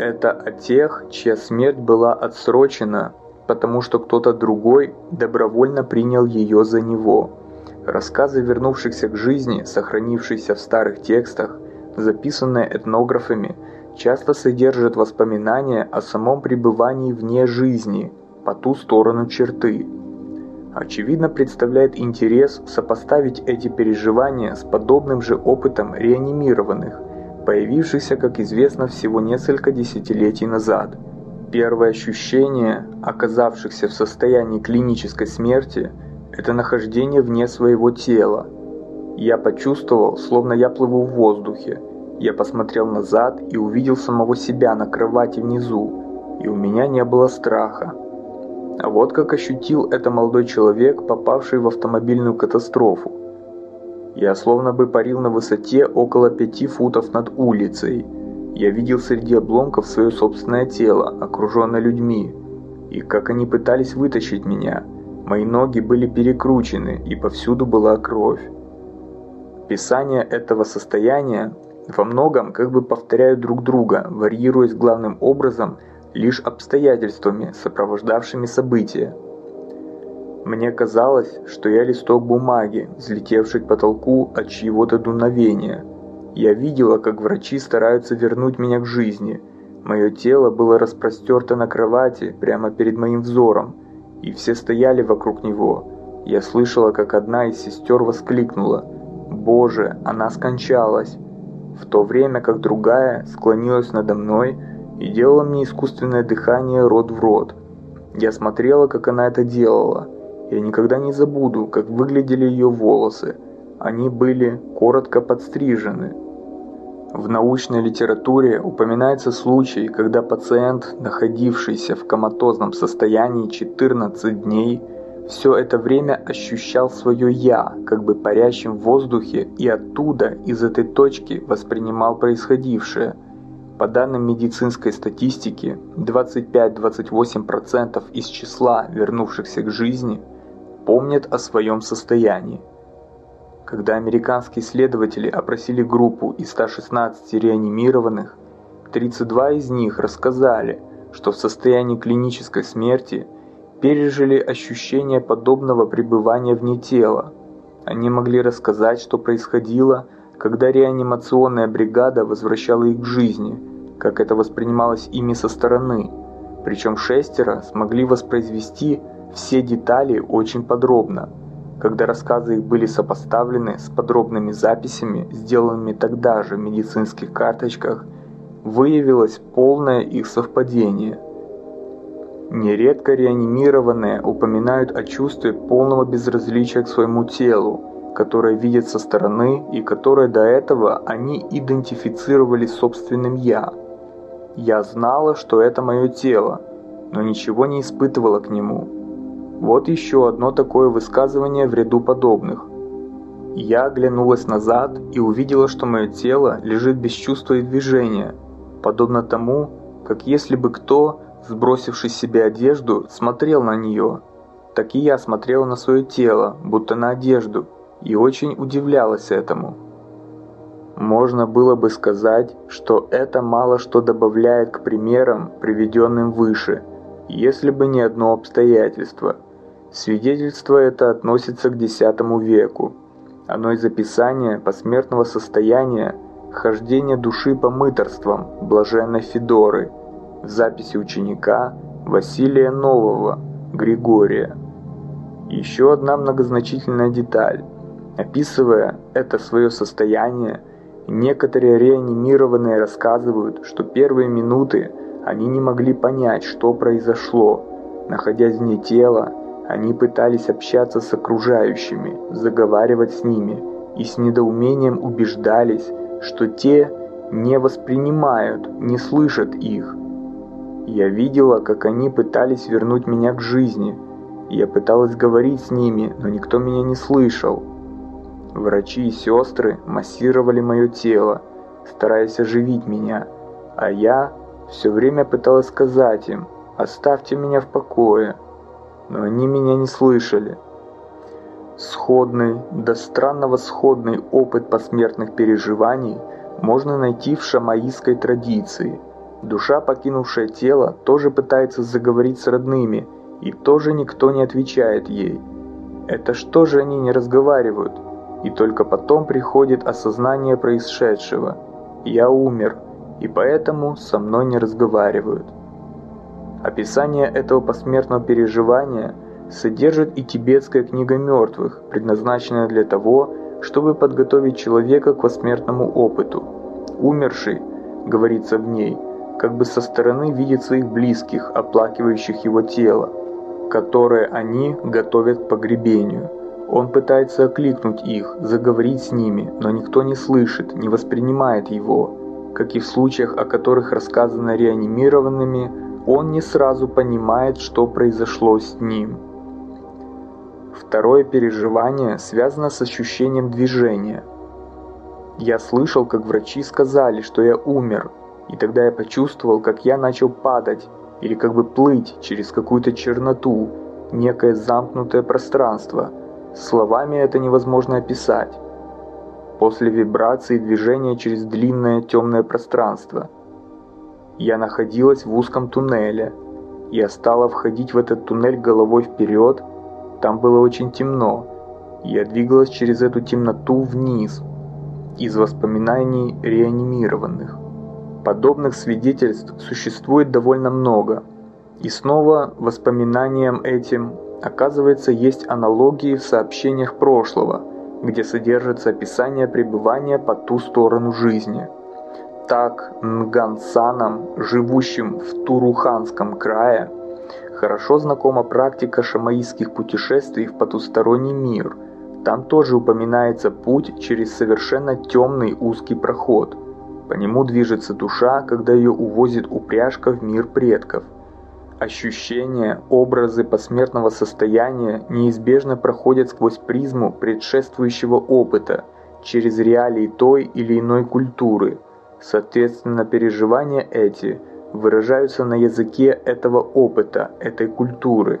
Это о тех, чья смерть была отсрочена, потому что кто-то другой добровольно принял ее за него. Рассказы вернувшихся к жизни, сохранившиеся в старых текстах, записанные этнографами, часто содержат воспоминания о самом пребывании вне жизни, по ту сторону черты. Очевидно представляет интерес сопоставить эти переживания с подобным же опытом реанимированных, появившихся, как известно, всего несколько десятилетий назад. Первое ощущение, оказавшихся в состоянии клинической смерти, это нахождение вне своего тела. Я почувствовал, словно я плыву в воздухе. Я посмотрел назад и увидел самого себя на кровати внизу, и у меня не было страха. А вот как ощутил это молодой человек, попавший в автомобильную катастрофу. Я словно бы парил на высоте около пяти футов над улицей. Я видел среди обломков свое собственное тело, окруженное людьми. И как они пытались вытащить меня. Мои ноги были перекручены, и повсюду была кровь. Писание этого состояния во многом как бы повторяют друг друга, варьируясь главным образом лишь обстоятельствами, сопровождавшими события. Мне казалось, что я листок бумаги, взлетевший к потолку от чьего-то дуновения. Я видела, как врачи стараются вернуть меня к жизни. Мое тело было распростерто на кровати прямо перед моим взором, и все стояли вокруг него. Я слышала, как одна из сестер воскликнула «Боже, она скончалась!» в то время как другая склонилась надо мной и делала мне искусственное дыхание рот в рот. Я смотрела, как она это делала – я никогда не забуду, как выглядели ее волосы. Они были коротко подстрижены. В научной литературе упоминается случай, когда пациент, находившийся в коматозном состоянии 14 дней, все это время ощущал свое «я», как бы парящим в воздухе, и оттуда, из этой точки, воспринимал происходившее. По данным медицинской статистики, 25-28% из числа вернувшихся к жизни – помнят о своем состоянии. Когда американские исследователи опросили группу из 116 реанимированных, 32 из них рассказали, что в состоянии клинической смерти пережили ощущение подобного пребывания вне тела. Они могли рассказать, что происходило, когда реанимационная бригада возвращала их к жизни, как это воспринималось ими со стороны. Причем шестеро смогли воспроизвести все детали очень подробно. Когда рассказы их были сопоставлены с подробными записями, сделанными тогда же в медицинских карточках, выявилось полное их совпадение. Нередко реанимированные упоминают о чувстве полного безразличия к своему телу, которое видят со стороны и которое до этого они идентифицировали собственным «я». Я знала, что это мое тело, но ничего не испытывала к нему. Вот еще одно такое высказывание в ряду подобных. Я оглянулась назад и увидела, что мое тело лежит без чувства и движения, подобно тому, как если бы кто, сбросивший с себя одежду, смотрел на нее. Так и я смотрела на свое тело, будто на одежду, и очень удивлялась этому. Можно было бы сказать, что это мало что добавляет к примерам, приведенным выше, если бы не одно обстоятельство – Свидетельство это относится к X веку. Оно из описания посмертного состояния хождения души по мыторствам блаженной Федоры в записи ученика Василия Нового, Григория. Еще одна многозначительная деталь. Описывая это свое состояние, некоторые реанимированные рассказывают, что первые минуты они не могли понять, что произошло, находясь вне тела, они пытались общаться с окружающими, заговаривать с ними и с недоумением убеждались, что те не воспринимают, не слышат их. Я видела, как они пытались вернуть меня к жизни. Я пыталась говорить с ними, но никто меня не слышал. Врачи и сестры массировали мое тело, стараясь оживить меня, а я все время пыталась сказать им «Оставьте меня в покое» но они меня не слышали. Сходный, до странного сходный опыт посмертных переживаний можно найти в шамаистской традиции. Душа, покинувшая тело, тоже пытается заговорить с родными, и тоже никто не отвечает ей. Это что же они не разговаривают? И только потом приходит осознание происшедшего. Я умер, и поэтому со мной не разговаривают. Описание этого посмертного переживания содержит и тибетская книга мертвых, предназначенная для того, чтобы подготовить человека к посмертному опыту. Умерший, говорится в ней, как бы со стороны видит своих близких, оплакивающих его тело, которое они готовят к погребению. Он пытается окликнуть их, заговорить с ними, но никто не слышит, не воспринимает его. Как и в случаях, о которых рассказано реанимированными, он не сразу понимает, что произошло с ним. Второе переживание связано с ощущением движения. Я слышал, как врачи сказали, что я умер, и тогда я почувствовал, как я начал падать, или как бы плыть через какую-то черноту, некое замкнутое пространство. Словами это невозможно описать. После вибрации движения через длинное темное пространство. Я находилась в узком туннеле. Я стала входить в этот туннель головой вперед, там было очень темно. Я двигалась через эту темноту вниз, из воспоминаний реанимированных. Подобных свидетельств существует довольно много. И снова воспоминаниям этим, оказывается, есть аналогии в сообщениях прошлого, где содержится описание пребывания по ту сторону жизни. Так Нгансанам, живущим в Туруханском крае, Хорошо знакома практика шамаистских путешествий в потусторонний мир. Там тоже упоминается путь через совершенно темный узкий проход. По нему движется душа, когда ее увозит упряжка в мир предков. Ощущения, образы посмертного состояния неизбежно проходят сквозь призму предшествующего опыта, через реалии той или иной культуры. Соответственно, переживания эти – выражаются на языке этого опыта, этой культуры.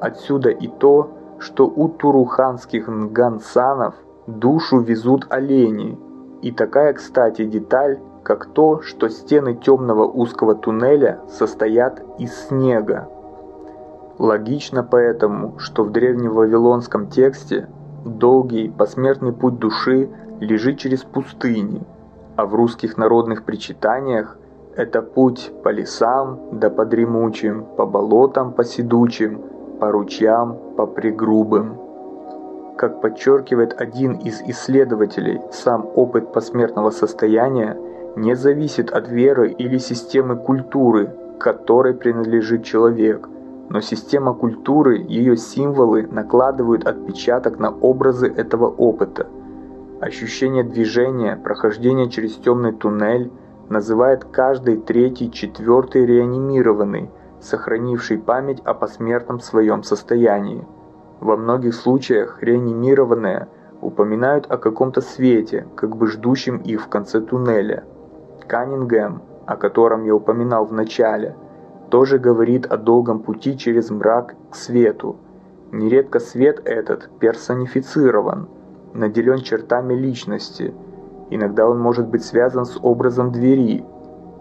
Отсюда и то, что у туруханских нгансанов душу везут олени. И такая, кстати, деталь, как то, что стены темного узкого туннеля состоят из снега. Логично поэтому, что в древневавилонском тексте долгий посмертный путь души лежит через пустыни, а в русских народных причитаниях это путь по лесам да по дремучим, по болотам по седучим, по ручьям по пригрубым. Как подчеркивает один из исследователей, сам опыт посмертного состояния не зависит от веры или системы культуры, которой принадлежит человек, но система культуры, ее символы накладывают отпечаток на образы этого опыта. Ощущение движения, прохождение через темный туннель – называет каждый третий, четвертый реанимированный, сохранивший память о посмертном своем состоянии. Во многих случаях реанимированные упоминают о каком-то свете, как бы ждущем их в конце туннеля. Каннингем, о котором я упоминал в начале, тоже говорит о долгом пути через мрак к свету. Нередко свет этот персонифицирован, наделен чертами личности – Иногда он может быть связан с образом двери.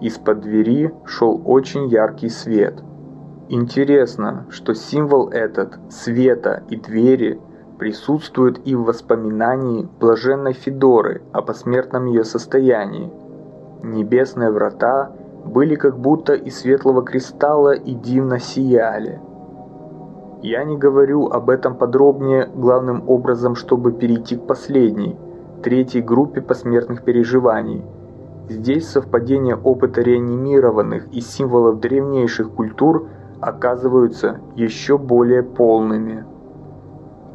Из-под двери шел очень яркий свет. Интересно, что символ этот, света и двери, присутствует и в воспоминании блаженной Федоры о посмертном ее состоянии. Небесные врата были как будто из светлого кристалла и дивно сияли. Я не говорю об этом подробнее главным образом, чтобы перейти к последней – третьей группе посмертных переживаний. Здесь совпадения опыта реанимированных и символов древнейших культур оказываются еще более полными.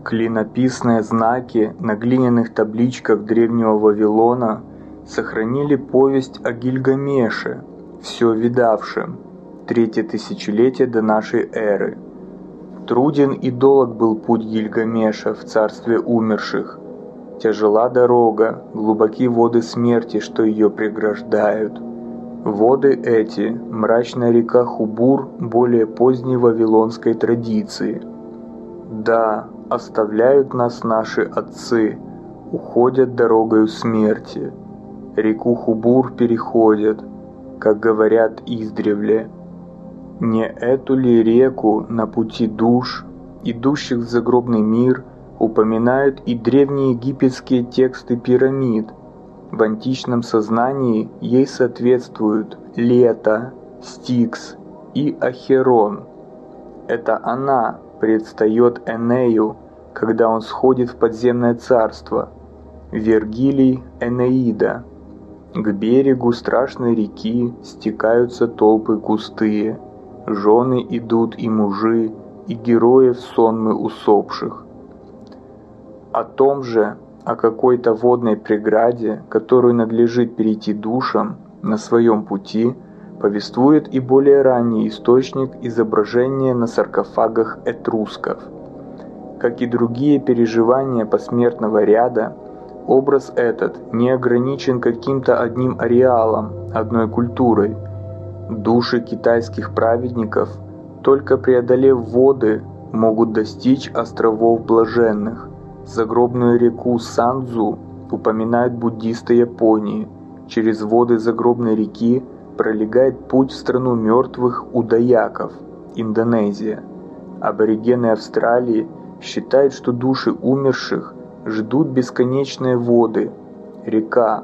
Клинописные знаки на глиняных табличках древнего Вавилона сохранили повесть о Гильгамеше, все видавшем, третье тысячелетие до нашей эры. Труден и долг был путь Гильгамеша в царстве умерших, Тяжела дорога, глубоки воды смерти, что ее преграждают. Воды эти – мрачная река Хубур более поздней вавилонской традиции. Да, оставляют нас наши отцы, уходят дорогою смерти. Реку Хубур переходят. как говорят издревле. Не эту ли реку на пути душ, идущих в загробный мир, упоминают и древние египетские тексты пирамид. В античном сознании ей соответствуют Лето, Стикс и Ахерон. Это она предстает Энею, когда он сходит в подземное царство. Вергилий Энеида. К берегу страшной реки стекаются толпы густые, жены идут и мужи, и героев сонмы усопших. О том же, о какой-то водной преграде, которую надлежит перейти душам на своем пути, повествует и более ранний источник изображения на саркофагах этрусков. Как и другие переживания посмертного ряда, образ этот не ограничен каким-то одним ареалом, одной культурой. Души китайских праведников, только преодолев воды, могут достичь островов блаженных. Загробную реку Сандзу упоминают буддисты Японии. Через воды загробной реки пролегает путь в страну мертвых удаяков, Индонезия. Аборигены Австралии считают, что души умерших ждут бесконечные воды, река,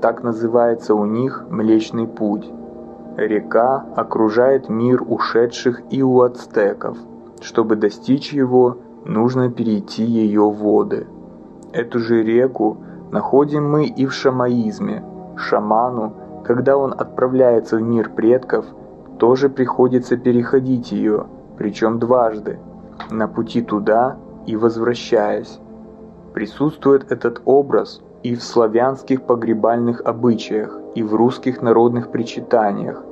так называется у них Млечный Путь. Река окружает мир ушедших и у ацтеков. Чтобы достичь его, нужно перейти ее воды. Эту же реку находим мы и в шамаизме. Шаману – когда он отправляется в мир предков, тоже приходится переходить ее, причем дважды, на пути туда и возвращаясь. Присутствует этот образ и в славянских погребальных обычаях, и в русских народных причитаниях.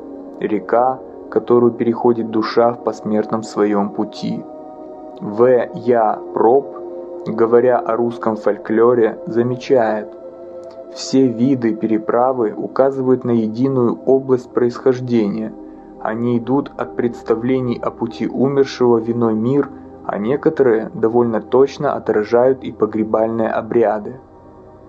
Река, которую переходит душа в посмертном своем пути. В. Я. Проб, говоря о русском фольклоре, замечает – все виды переправы указывают на единую область происхождения. Они идут от представлений о пути умершего в иной мир, а некоторые довольно точно отражают и погребальные обряды.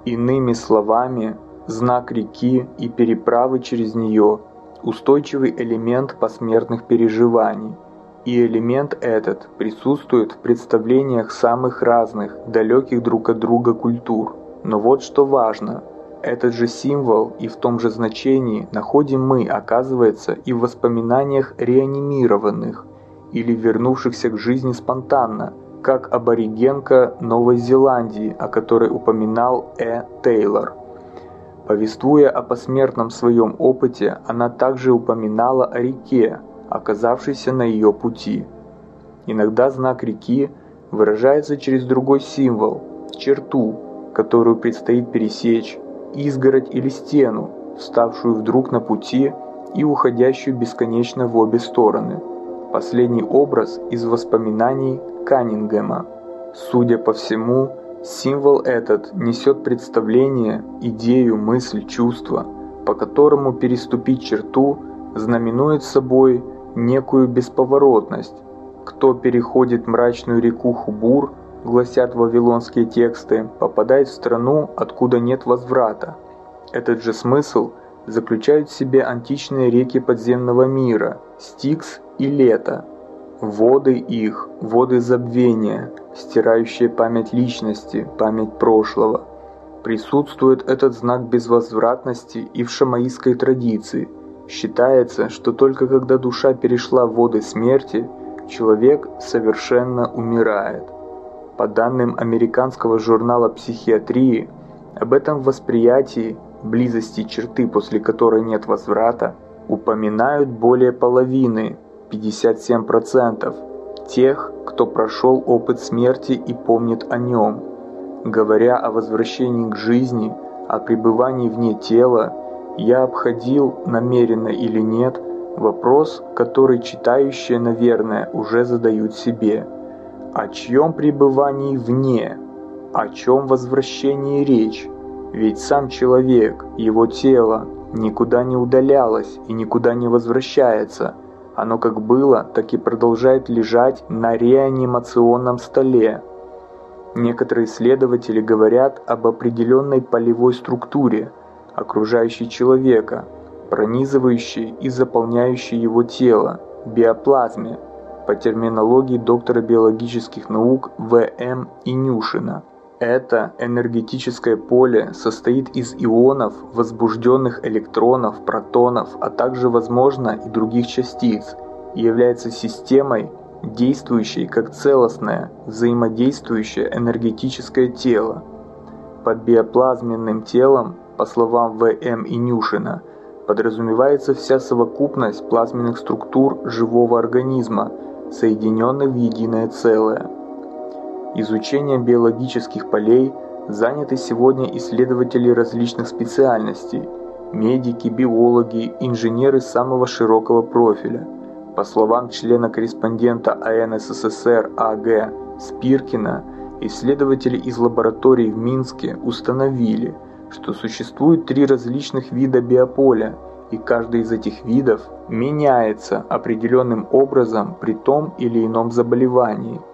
Иными словами, знак реки и переправы через нее – устойчивый элемент посмертных переживаний, и элемент этот присутствует в представлениях самых разных, далеких друг от друга культур. Но вот что важно – этот же символ и в том же значении находим мы, оказывается, и в воспоминаниях реанимированных или вернувшихся к жизни спонтанно, как аборигенка Новой Зеландии, о которой упоминал Э. Тейлор. Повествуя о посмертном своем опыте, она также упоминала о реке, оказавшейся на ее пути. Иногда знак реки выражается через другой символ – черту, которую предстоит пересечь, изгородь или стену, вставшую вдруг на пути и уходящую бесконечно в обе стороны. Последний образ из воспоминаний Каннингема. Судя по всему, символ этот несет представление, идею, мысль, чувство, по которому переступить черту знаменует собой некую бесповоротность. Кто переходит мрачную реку Хубур – гласят вавилонские тексты, попадает в страну, откуда нет возврата. Этот же смысл заключают в себе античные реки подземного мира – Стикс и Лето. Воды их – воды забвения, стирающие память личности, память прошлого. Присутствует этот знак безвозвратности и в шамаистской традиции. Считается, что только когда душа перешла в воды смерти, человек совершенно умирает. По данным американского журнала психиатрии, об этом восприятии близости черты, после которой нет возврата, упоминают более половины, 57%, тех, кто прошел опыт смерти и помнит о нем. Говоря о возвращении к жизни, о пребывании вне тела, я обходил, намеренно или нет, вопрос, который читающие, наверное, уже задают себе – о чьем пребывании вне, о чем возвращении речь? Ведь сам человек, его тело, никуда не удалялось и никуда не возвращается. Оно как было, так и продолжает лежать на реанимационном столе. Некоторые исследователи говорят об определенной полевой структуре, окружающей человека, пронизывающей и заполняющей его тело, биоплазме, по терминологии доктора биологических наук В.М. Инюшина. Это энергетическое поле состоит из ионов, возбужденных электронов, протонов, а также, возможно, и других частиц, и является системой, действующей как целостное, взаимодействующее энергетическое тело. Под биоплазменным телом, по словам В.М. Инюшина, подразумевается вся совокупность плазменных структур живого организма, соединенных в единое целое. Изучением биологических полей заняты сегодня исследователи различных специальностей – медики, биологи, инженеры самого широкого профиля. По словам члена-корреспондента АН СССР А.Г. Спиркина, исследователи из лабораторий в Минске установили, что существует три различных вида биополя, и каждый из этих видов меняется определенным образом при том или ином заболевании –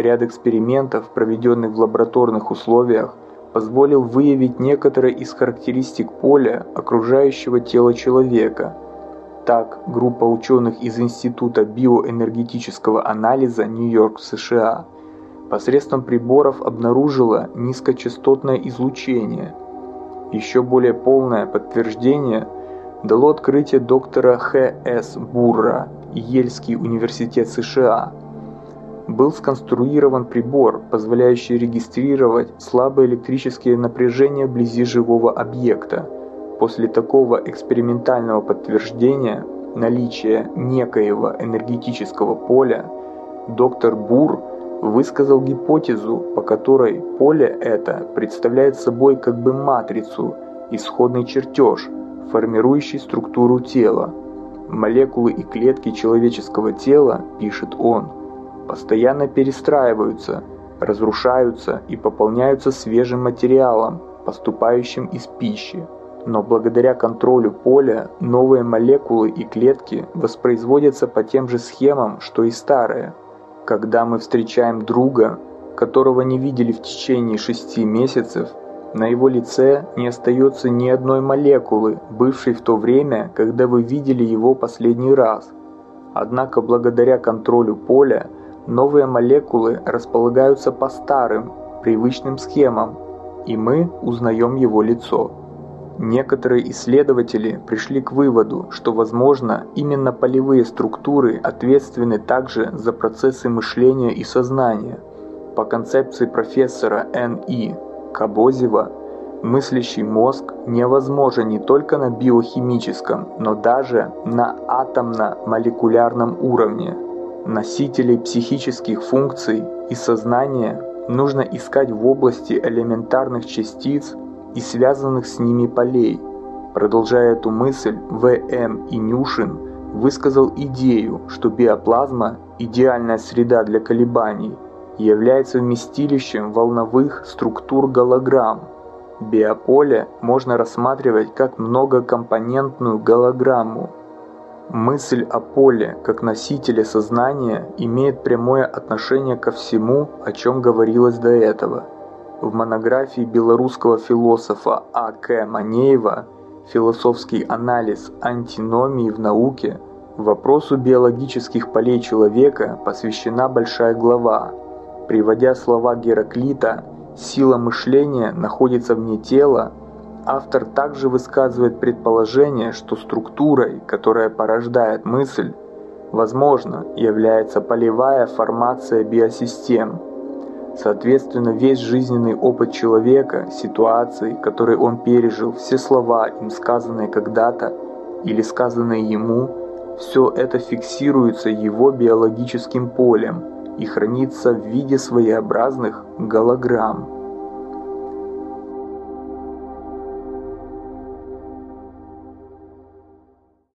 Ряд экспериментов, проведенных в лабораторных условиях, позволил выявить некоторые из характеристик поля окружающего тела человека. Так, группа ученых из Института биоэнергетического анализа Нью-Йорк, США, посредством приборов обнаружила низкочастотное излучение. Еще более полное подтверждение дало открытие доктора Х.С. Бурра, Ельский университет США – был сконструирован прибор, позволяющий регистрировать слабое электрическое напряжение вблизи живого объекта. После такого экспериментального подтверждения наличия некоего энергетического поля, доктор Бур высказал гипотезу, по которой поле это представляет собой как бы матрицу, исходный чертеж, формирующий структуру тела. Молекулы и клетки человеческого тела, пишет он, постоянно перестраиваются, разрушаются и пополняются свежим материалом, поступающим из пищи. Но благодаря контролю поля новые молекулы и клетки воспроизводятся по тем же схемам, что и старые. Когда мы встречаем друга, которого не видели в течение шести месяцев, на его лице не остается ни одной молекулы, бывшей в то время, когда вы видели его последний раз. Однако благодаря контролю поля новые молекулы располагаются по старым, привычным схемам, и мы узнаем его лицо. Некоторые исследователи пришли к выводу, что, возможно, именно полевые структуры ответственны также за процессы мышления и сознания. По концепции профессора Н.И. Кабозева, мыслящий мозг невозможен не только на биохимическом, но даже на атомно-молекулярном уровне. Носителей психических функций и сознания нужно искать в области элементарных частиц и связанных с ними полей. Продолжая эту мысль, В.М. Инюшин высказал идею, что биоплазма – идеальная среда для колебаний, является вместилищем волновых структур голограмм. Биополе можно рассматривать как многокомпонентную голограмму, Мысль о поле как носителе сознания имеет прямое отношение ко всему, о чем говорилось до этого. В монографии белорусского философа А.К. Манеева «Философский анализ антиномии в науке» вопросу биологических полей человека посвящена большая глава. Приводя слова Гераклита «сила мышления находится вне тела», Автор также высказывает предположение, что структурой, которая порождает мысль, возможно, является полевая формация биосистем. Соответственно, весь жизненный опыт человека, ситуации, которые он пережил, все слова, им сказанные когда-то или сказанные ему, все это фиксируется его биологическим полем и хранится в виде своеобразных голограмм.